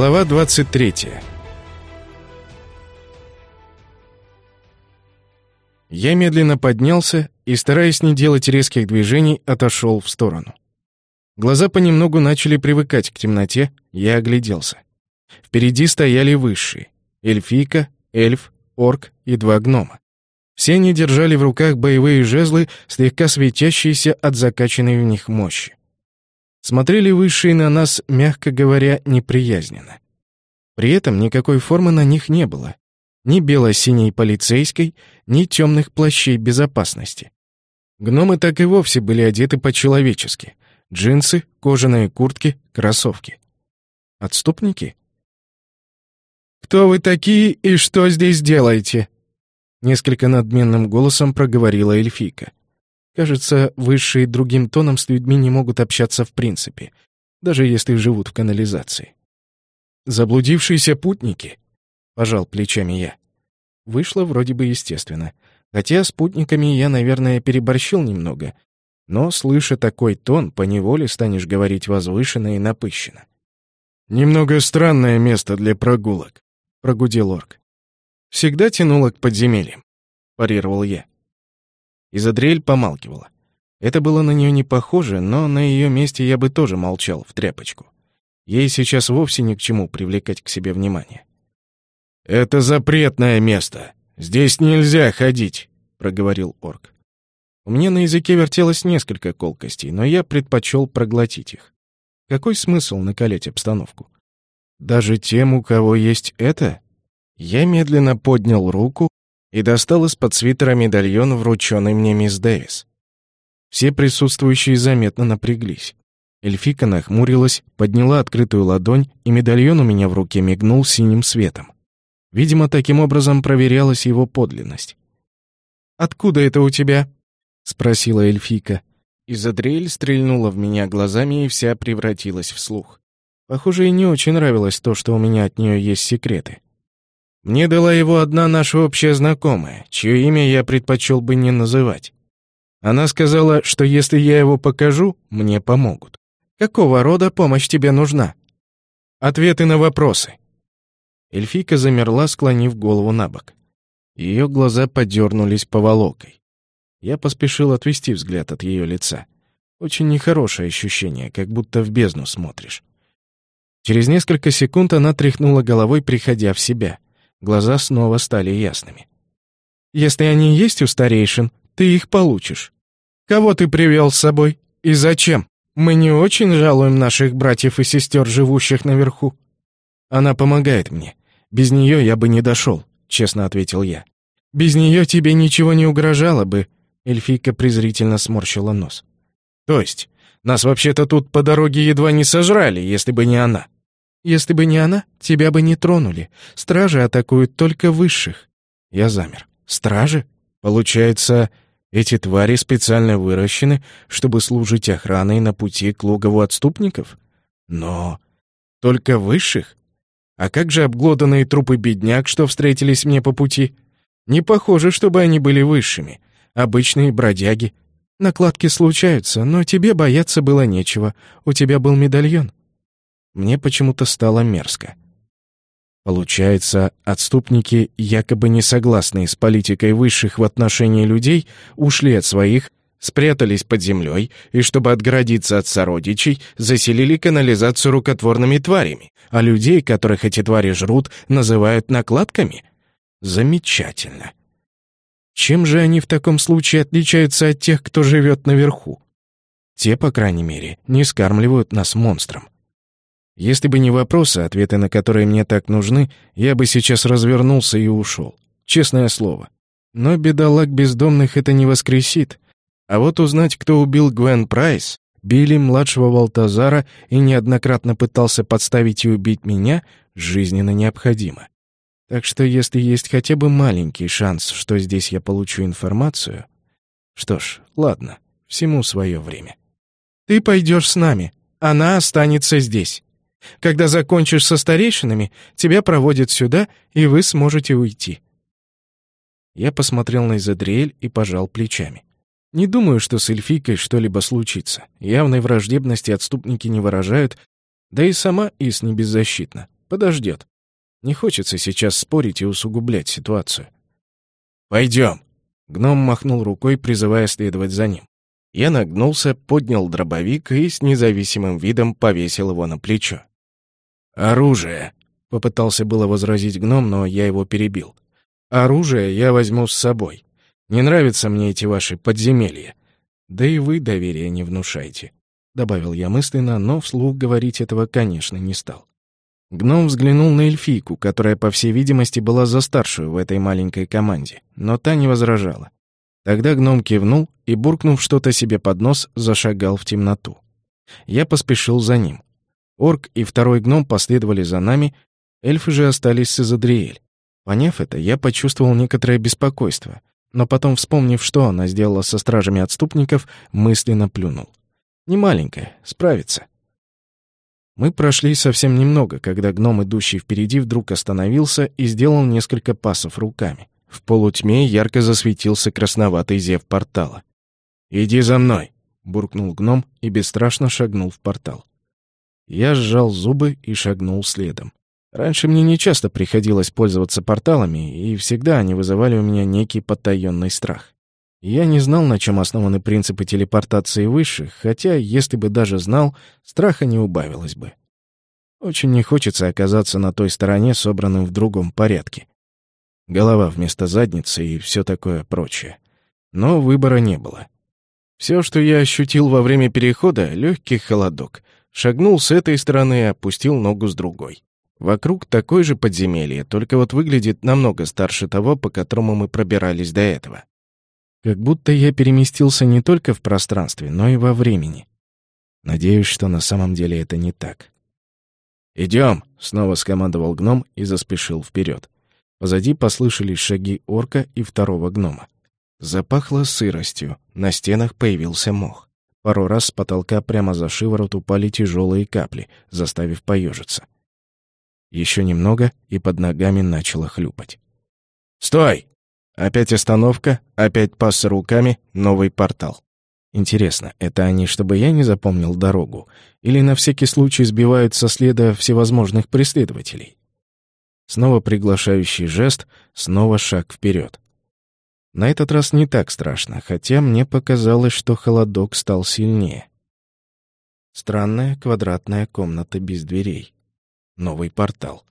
Глава 23 Я медленно поднялся и, стараясь не делать резких движений, отошел в сторону. Глаза понемногу начали привыкать к темноте, я огляделся. Впереди стояли высшие — эльфийка, эльф, орк и два гнома. Все они держали в руках боевые жезлы, слегка светящиеся от закачанной в них мощи. Смотрели высшие на нас, мягко говоря, неприязненно. При этом никакой формы на них не было. Ни бело-синей полицейской, ни темных плащей безопасности. Гномы так и вовсе были одеты по-человечески. Джинсы, кожаные куртки, кроссовки. Отступники? «Кто вы такие и что здесь делаете?» Несколько надменным голосом проговорила эльфийка. Кажется, высшие другим тоном с людьми не могут общаться в принципе, даже если живут в канализации. «Заблудившиеся путники?» — пожал плечами я. Вышло вроде бы естественно. Хотя с путниками я, наверное, переборщил немного. Но, слыша такой тон, поневоле станешь говорить возвышенно и напыщенно. «Немного странное место для прогулок», — прогудел орк. «Всегда тянуло к подземельям», — парировал я. Изадрель помалкивала. Это было на нее не похоже, но на ее месте я бы тоже молчал в тряпочку. Ей сейчас вовсе ни к чему привлекать к себе внимание. «Это запретное место. Здесь нельзя ходить», — проговорил орк. У меня на языке вертелось несколько колкостей, но я предпочел проглотить их. Какой смысл накалять обстановку? Даже тем, у кого есть это? Я медленно поднял руку и достал из-под свитера медальон, врученный мне мисс Дэвис. Все присутствующие заметно напряглись. Эльфика нахмурилась, подняла открытую ладонь, и медальон у меня в руке мигнул синим светом. Видимо, таким образом проверялась его подлинность. «Откуда это у тебя?» — спросила эльфика. Изадриэль стрельнула в меня глазами и вся превратилась в слух. Похоже, ей не очень нравилось то, что у меня от нее есть секреты. Мне дала его одна наша общая знакомая, чье имя я предпочел бы не называть. Она сказала, что если я его покажу, мне помогут. Какого рода помощь тебе нужна? Ответы на вопросы. Эльфийка замерла, склонив голову на бок. Ее глаза подернулись поволокой. Я поспешил отвести взгляд от ее лица. Очень нехорошее ощущение, как будто в бездну смотришь. Через несколько секунд она тряхнула головой, приходя в себя — Глаза снова стали ясными. «Если они есть у старейшин, ты их получишь. Кого ты привел с собой? И зачем? Мы не очень жалуем наших братьев и сестер, живущих наверху». «Она помогает мне. Без нее я бы не дошел», — честно ответил я. «Без нее тебе ничего не угрожало бы», — эльфийка презрительно сморщила нос. «То есть, нас вообще-то тут по дороге едва не сожрали, если бы не она». Если бы не она, тебя бы не тронули. Стражи атакуют только высших. Я замер. Стражи? Получается, эти твари специально выращены, чтобы служить охраной на пути к логову отступников? Но только высших? А как же обглоданные трупы бедняк, что встретились мне по пути? Не похоже, чтобы они были высшими. Обычные бродяги. Накладки случаются, но тебе бояться было нечего. У тебя был медальон. Мне почему-то стало мерзко. Получается, отступники, якобы не согласные с политикой высших в отношении людей, ушли от своих, спрятались под землей и, чтобы отгородиться от сородичей, заселили канализацию рукотворными тварями, а людей, которых эти твари жрут, называют накладками? Замечательно. Чем же они в таком случае отличаются от тех, кто живет наверху? Те, по крайней мере, не скармливают нас монстрам. Если бы не вопросы, ответы на которые мне так нужны, я бы сейчас развернулся и ушел. Честное слово. Но бедолаг бездомных это не воскресит. А вот узнать, кто убил Гвен Прайс, Билли, младшего Валтазара, и неоднократно пытался подставить и убить меня, жизненно необходимо. Так что если есть хотя бы маленький шанс, что здесь я получу информацию... Что ж, ладно, всему свое время. Ты пойдешь с нами, она останется здесь. Когда закончишь со старейшинами, тебя проводят сюда, и вы сможете уйти». Я посмотрел на Изадриэль и пожал плечами. Не думаю, что с эльфийкой что-либо случится. Явной враждебности отступники не выражают, да и сама Ис не беззащитна. подождет. Не хочется сейчас спорить и усугублять ситуацию. «Пойдем!» Гном махнул рукой, призывая следовать за ним. Я нагнулся, поднял дробовик и с независимым видом повесил его на плечо. «Оружие!» — попытался было возразить гном, но я его перебил. «Оружие я возьму с собой. Не нравятся мне эти ваши подземелья. Да и вы доверия не внушаете», — добавил я мысленно, но вслух говорить этого, конечно, не стал. Гном взглянул на эльфийку, которая, по всей видимости, была за старшую в этой маленькой команде, но та не возражала. Тогда гном кивнул и, буркнув что-то себе под нос, зашагал в темноту. Я поспешил за ним. Орк и второй гном последовали за нами, эльфы же остались с Изадриэль. Поняв это, я почувствовал некоторое беспокойство, но потом, вспомнив, что она сделала со стражами отступников, мысленно плюнул. Не маленькая, справится. Мы прошли совсем немного, когда гном, идущий впереди, вдруг остановился и сделал несколько пасов руками. В полутьме ярко засветился красноватый зев портала. «Иди за мной!» — буркнул гном и бесстрашно шагнул в портал. Я сжал зубы и шагнул следом. Раньше мне нечасто приходилось пользоваться порталами, и всегда они вызывали у меня некий потаенный страх. Я не знал, на чем основаны принципы телепортации высших, хотя, если бы даже знал, страха не убавилось бы. Очень не хочется оказаться на той стороне, собранным в другом порядке голова вместо задницы и все такое прочее. Но выбора не было. Все, что я ощутил во время перехода, легкий холодок. Шагнул с этой стороны и опустил ногу с другой. Вокруг такое же подземелье, только вот выглядит намного старше того, по которому мы пробирались до этого. Как будто я переместился не только в пространстве, но и во времени. Надеюсь, что на самом деле это не так. «Идем!» — снова скомандовал гном и заспешил вперед. Позади послышались шаги орка и второго гнома. Запахло сыростью, на стенах появился мох. Пару раз с потолка прямо за шиворот упали тяжелые капли, заставив поежиться. Еще немного, и под ногами начало хлюпать. «Стой!» Опять остановка, опять пас руками, новый портал. Интересно, это они, чтобы я не запомнил дорогу, или на всякий случай сбивают со следа всевозможных преследователей? Снова приглашающий жест, снова шаг вперед. На этот раз не так страшно, хотя мне показалось, что холодок стал сильнее. Странная квадратная комната без дверей. Новый портал.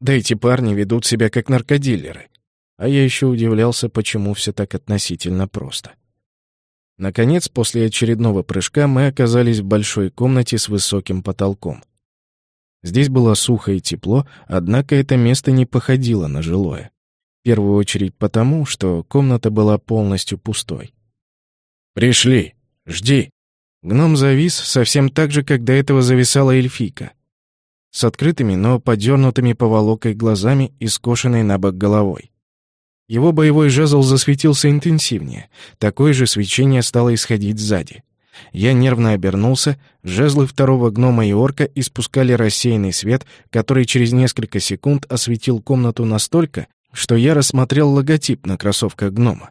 Да эти парни ведут себя как наркодилеры. А я еще удивлялся, почему все так относительно просто. Наконец, после очередного прыжка мы оказались в большой комнате с высоким потолком. Здесь было сухо и тепло, однако это место не походило на жилое. В первую очередь потому, что комната была полностью пустой. «Пришли! Жди!» Гном завис совсем так же, как до этого зависала эльфийка. С открытыми, но подернутыми поволокой глазами и скошенной на бок головой. Его боевой жезл засветился интенсивнее. Такое же свечение стало исходить сзади. Я нервно обернулся, жезлы второго гнома и орка испускали рассеянный свет, который через несколько секунд осветил комнату настолько, что я рассмотрел логотип на кроссовках гнома.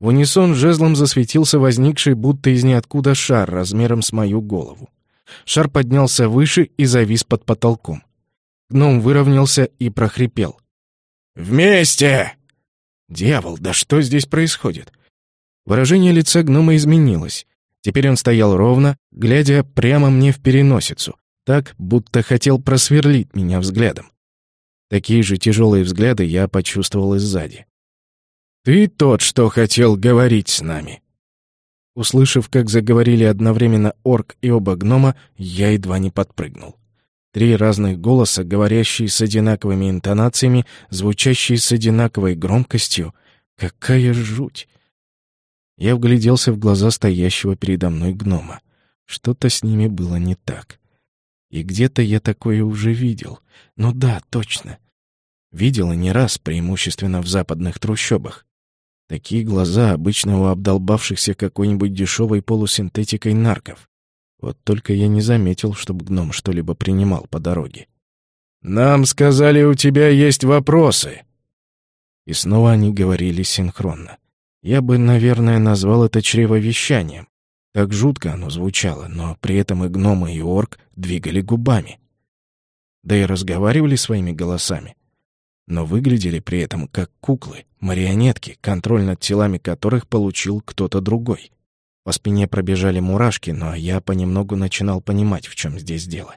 В унисон жезлом засветился возникший будто из ниоткуда шар размером с мою голову. Шар поднялся выше и завис под потолком. Гном выровнялся и прохрипел. «Вместе!» «Дьявол, да что здесь происходит?» Выражение лица гнома изменилось. Теперь он стоял ровно, глядя прямо мне в переносицу, так, будто хотел просверлить меня взглядом. Такие же тяжелые взгляды я почувствовал и сзади. «Ты тот, что хотел говорить с нами». Услышав, как заговорили одновременно орк и оба гнома, я едва не подпрыгнул. Три разных голоса, говорящие с одинаковыми интонациями, звучащие с одинаковой громкостью. Какая жуть! Я вгляделся в глаза стоящего передо мной гнома. Что-то с ними было не так. И где-то я такое уже видел. Ну да, точно. Видел и не раз, преимущественно в западных трущобах. Такие глаза обычно у обдолбавшихся какой-нибудь дешевой полусинтетикой нарков. Вот только я не заметил, чтобы гном что-либо принимал по дороге. «Нам сказали, у тебя есть вопросы!» И снова они говорили синхронно. Я бы, наверное, назвал это чревовещанием. Так жутко оно звучало, но при этом и гномы, и орк двигали губами. да и разговаривали своими голосами. Но выглядели при этом как куклы, марионетки, контроль над телами которых получил кто-то другой. По спине пробежали мурашки, но я понемногу начинал понимать, в чем здесь дело.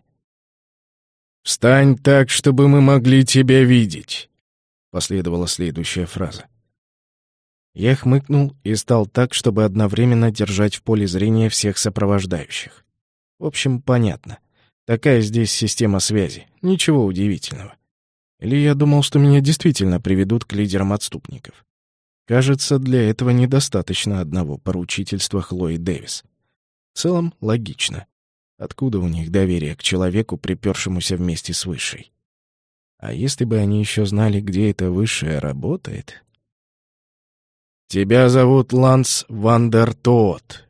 «Встань так, чтобы мы могли тебя видеть», — последовала следующая фраза. Я хмыкнул и стал так, чтобы одновременно держать в поле зрения всех сопровождающих. В общем, понятно. Такая здесь система связи. Ничего удивительного. Или я думал, что меня действительно приведут к лидерам отступников. Кажется, для этого недостаточно одного поручительства Хлои Дэвис. В целом, логично. Откуда у них доверие к человеку, припершемуся вместе с Высшей? А если бы они еще знали, где эта Высшая работает? «Тебя зовут Ланс Вандертоот,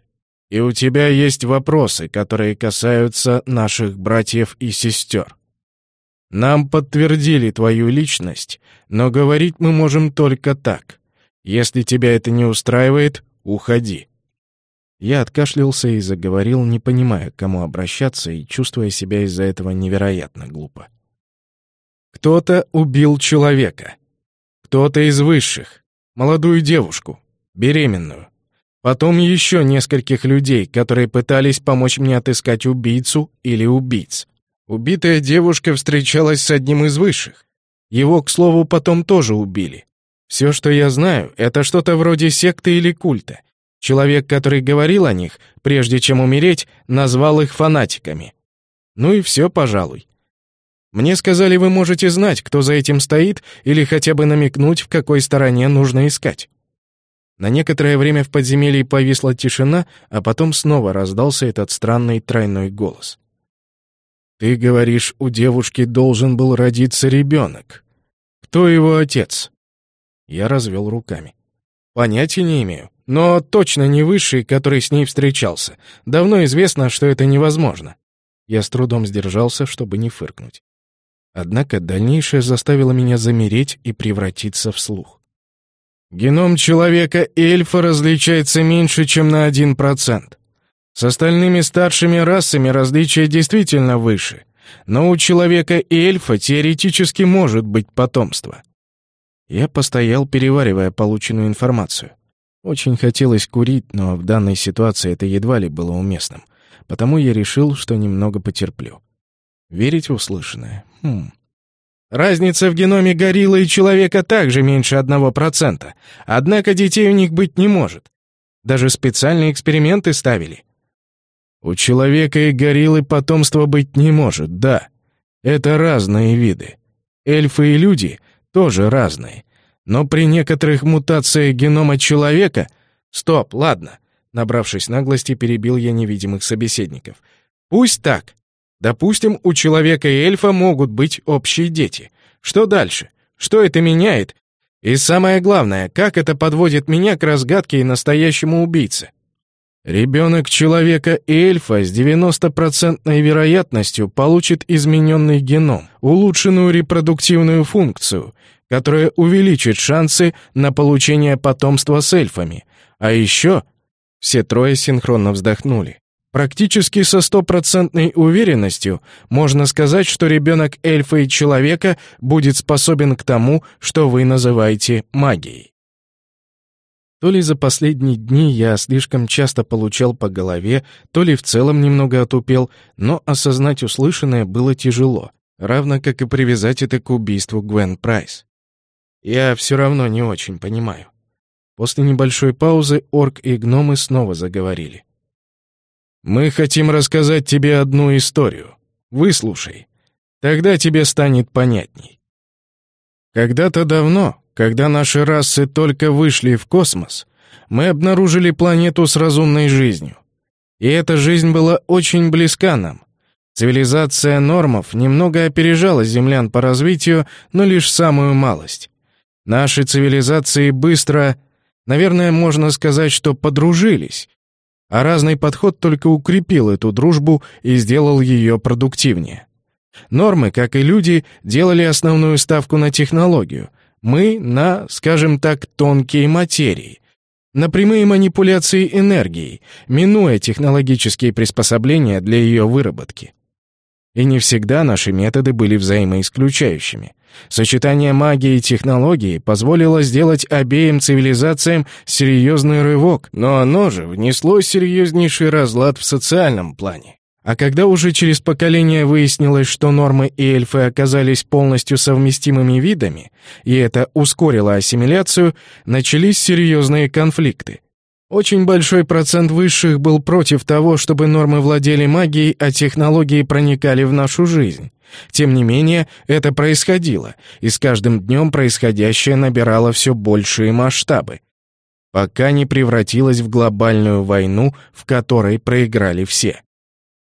и у тебя есть вопросы, которые касаются наших братьев и сестер. Нам подтвердили твою личность, но говорить мы можем только так. Если тебя это не устраивает, уходи». Я откашлялся и заговорил, не понимая, к кому обращаться и чувствуя себя из-за этого невероятно глупо. Кто-то убил человека. Кто-то из высших. Молодую девушку. Беременную. Потом еще нескольких людей, которые пытались помочь мне отыскать убийцу или убийц. Убитая девушка встречалась с одним из высших. Его, к слову, потом тоже убили. Все, что я знаю, это что-то вроде секты или культа. Человек, который говорил о них, прежде чем умереть, назвал их фанатиками. Ну и все, пожалуй. Мне сказали, вы можете знать, кто за этим стоит, или хотя бы намекнуть, в какой стороне нужно искать. На некоторое время в подземелье повисла тишина, а потом снова раздался этот странный тройной голос. «Ты говоришь, у девушки должен был родиться ребенок. Кто его отец?» Я развел руками. «Понятия не имею. Но точно не высший, который с ней встречался. Давно известно, что это невозможно. Я с трудом сдержался, чтобы не фыркнуть. Однако дальнейшее заставило меня замереть и превратиться в слух. Геном человека и эльфа различается меньше, чем на один процент. С остальными старшими расами различие действительно выше, но у человека и эльфа теоретически может быть потомство. Я постоял, переваривая полученную информацию. Очень хотелось курить, но в данной ситуации это едва ли было уместным. Потому я решил, что немного потерплю. Верить в услышанное? Хм. Разница в геноме гориллы и человека также меньше одного процента. Однако детей у них быть не может. Даже специальные эксперименты ставили. У человека и гориллы потомства быть не может, да. Это разные виды. Эльфы и люди тоже разные. Но при некоторых мутациях генома человека... Стоп, ладно. Набравшись наглости, перебил я невидимых собеседников. Пусть так. Допустим, у человека и эльфа могут быть общие дети. Что дальше? Что это меняет? И самое главное, как это подводит меня к разгадке и настоящему убийце? Ребенок человека и эльфа с 90% вероятностью получит измененный геном, улучшенную репродуктивную функцию, которая увеличит шансы на получение потомства с эльфами. А еще... Все трое синхронно вздохнули. Практически со стопроцентной уверенностью можно сказать, что ребенок эльфа и человека будет способен к тому, что вы называете магией. То ли за последние дни я слишком часто получал по голове, то ли в целом немного отупел, но осознать услышанное было тяжело, равно как и привязать это к убийству Гвен Прайс. Я все равно не очень понимаю. После небольшой паузы орк и гномы снова заговорили. «Мы хотим рассказать тебе одну историю. Выслушай. Тогда тебе станет понятней. Когда-то давно, когда наши расы только вышли в космос, мы обнаружили планету с разумной жизнью. И эта жизнь была очень близка нам. Цивилизация нормов немного опережала землян по развитию, но лишь самую малость. Наши цивилизации быстро, наверное, можно сказать, что подружились, а разный подход только укрепил эту дружбу и сделал ее продуктивнее. Нормы, как и люди, делали основную ставку на технологию, мы — на, скажем так, тонкие материи, на прямые манипуляции энергией, минуя технологические приспособления для ее выработки. И не всегда наши методы были взаимоисключающими. Сочетание магии и технологии позволило сделать обеим цивилизациям серьезный рывок, но оно же внесло серьезнейший разлад в социальном плане. А когда уже через поколение выяснилось, что нормы и эльфы оказались полностью совместимыми видами, и это ускорило ассимиляцию, начались серьезные конфликты. Очень большой процент высших был против того, чтобы нормы владели магией, а технологии проникали в нашу жизнь. Тем не менее, это происходило, и с каждым днем происходящее набирало все большие масштабы, пока не превратилось в глобальную войну, в которой проиграли все.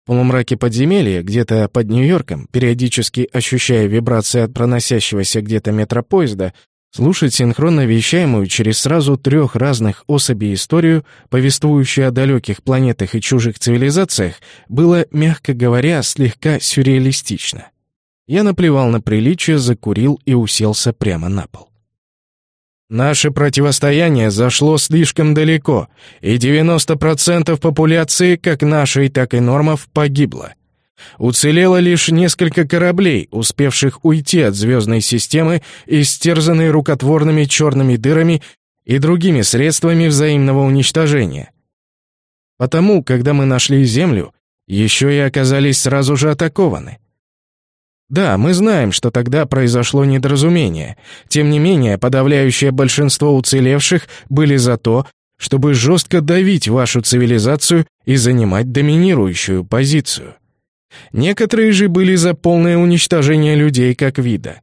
В полумраке подземелья, где-то под Нью-Йорком, периодически ощущая вибрации от проносящегося где-то метропоезда, Слушать синхронно вещаемую через сразу трех разных особей историю, повествующую о далеких планетах и чужих цивилизациях, было, мягко говоря, слегка сюрреалистично. Я наплевал на приличие, закурил и уселся прямо на пол. Наше противостояние зашло слишком далеко, и 90% популяции, как нашей, так и нормов, погибло. Уцелело лишь несколько кораблей, успевших уйти от звездной системы, истерзанной рукотворными черными дырами и другими средствами взаимного уничтожения. Потому, когда мы нашли Землю, еще и оказались сразу же атакованы. Да, мы знаем, что тогда произошло недоразумение. Тем не менее, подавляющее большинство уцелевших были за то, чтобы жестко давить вашу цивилизацию и занимать доминирующую позицию. Некоторые же были за полное уничтожение людей как вида.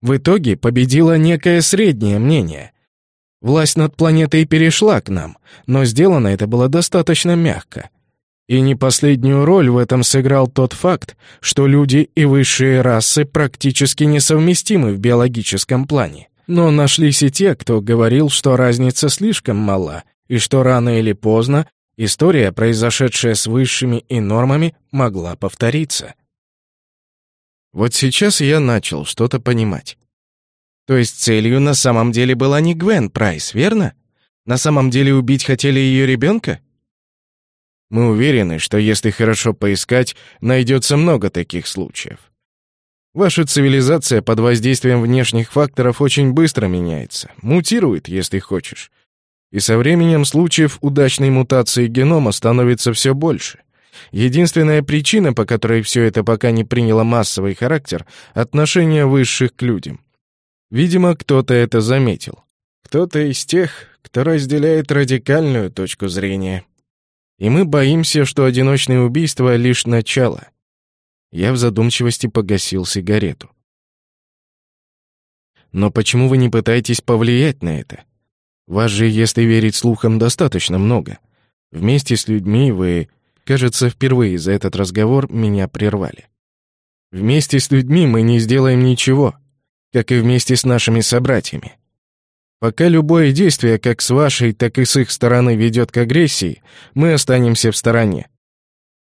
В итоге победило некое среднее мнение. Власть над планетой перешла к нам, но сделано это было достаточно мягко. И не последнюю роль в этом сыграл тот факт, что люди и высшие расы практически несовместимы в биологическом плане. Но нашлись и те, кто говорил, что разница слишком мала, и что рано или поздно История, произошедшая с высшими и нормами, могла повториться. Вот сейчас я начал что-то понимать. То есть целью на самом деле была не Гвен Прайс, верно? На самом деле убить хотели ее ребенка? Мы уверены, что если хорошо поискать, найдется много таких случаев. Ваша цивилизация под воздействием внешних факторов очень быстро меняется, мутирует, если хочешь. И со временем случаев удачной мутации генома становится все больше. Единственная причина, по которой все это пока не приняло массовый характер — отношение высших к людям. Видимо, кто-то это заметил. Кто-то из тех, кто разделяет радикальную точку зрения. И мы боимся, что одиночное убийство — лишь начало. Я в задумчивости погасил сигарету. Но почему вы не пытаетесь повлиять на это? Вас же, если верить слухам, достаточно много. Вместе с людьми вы, кажется, впервые за этот разговор меня прервали. Вместе с людьми мы не сделаем ничего, как и вместе с нашими собратьями. Пока любое действие как с вашей, так и с их стороны ведет к агрессии, мы останемся в стороне.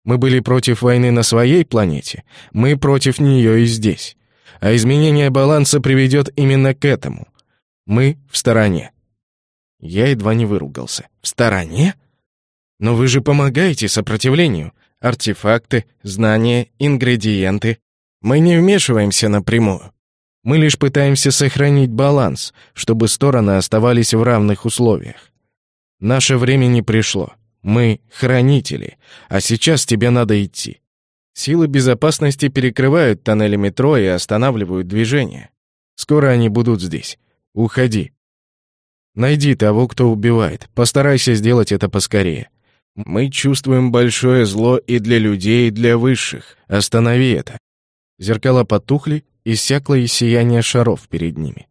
Мы были против войны на своей планете, мы против нее и здесь. А изменение баланса приведет именно к этому. Мы в стороне. Я едва не выругался. «В стороне? Но вы же помогаете сопротивлению. Артефакты, знания, ингредиенты. Мы не вмешиваемся напрямую. Мы лишь пытаемся сохранить баланс, чтобы стороны оставались в равных условиях. Наше время не пришло. Мы — хранители, а сейчас тебе надо идти. Силы безопасности перекрывают тоннели метро и останавливают движение. Скоро они будут здесь. Уходи. Найди того, кто убивает. Постарайся сделать это поскорее. Мы чувствуем большое зло и для людей, и для высших. Останови это. Зеркала потухли, иссякло и сияние шаров перед ними.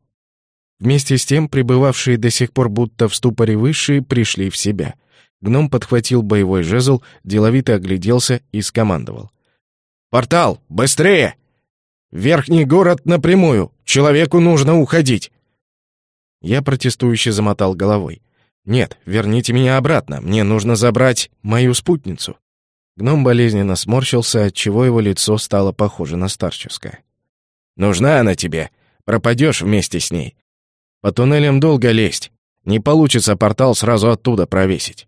Вместе с тем, пребывавшие до сих пор будто в ступоре высшие, пришли в себя. Гном подхватил боевой жезл, деловито огляделся и скомандовал. «Портал! Быстрее! Верхний город напрямую! Человеку нужно уходить!» Я протестующе замотал головой. «Нет, верните меня обратно. Мне нужно забрать мою спутницу». Гном болезненно сморщился, отчего его лицо стало похоже на старческое. «Нужна она тебе. Пропадешь вместе с ней. По туннелям долго лезть. Не получится портал сразу оттуда провесить».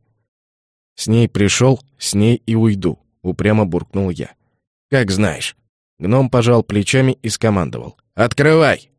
«С ней пришел, с ней и уйду», — упрямо буркнул я. «Как знаешь». Гном пожал плечами и скомандовал. «Открывай!»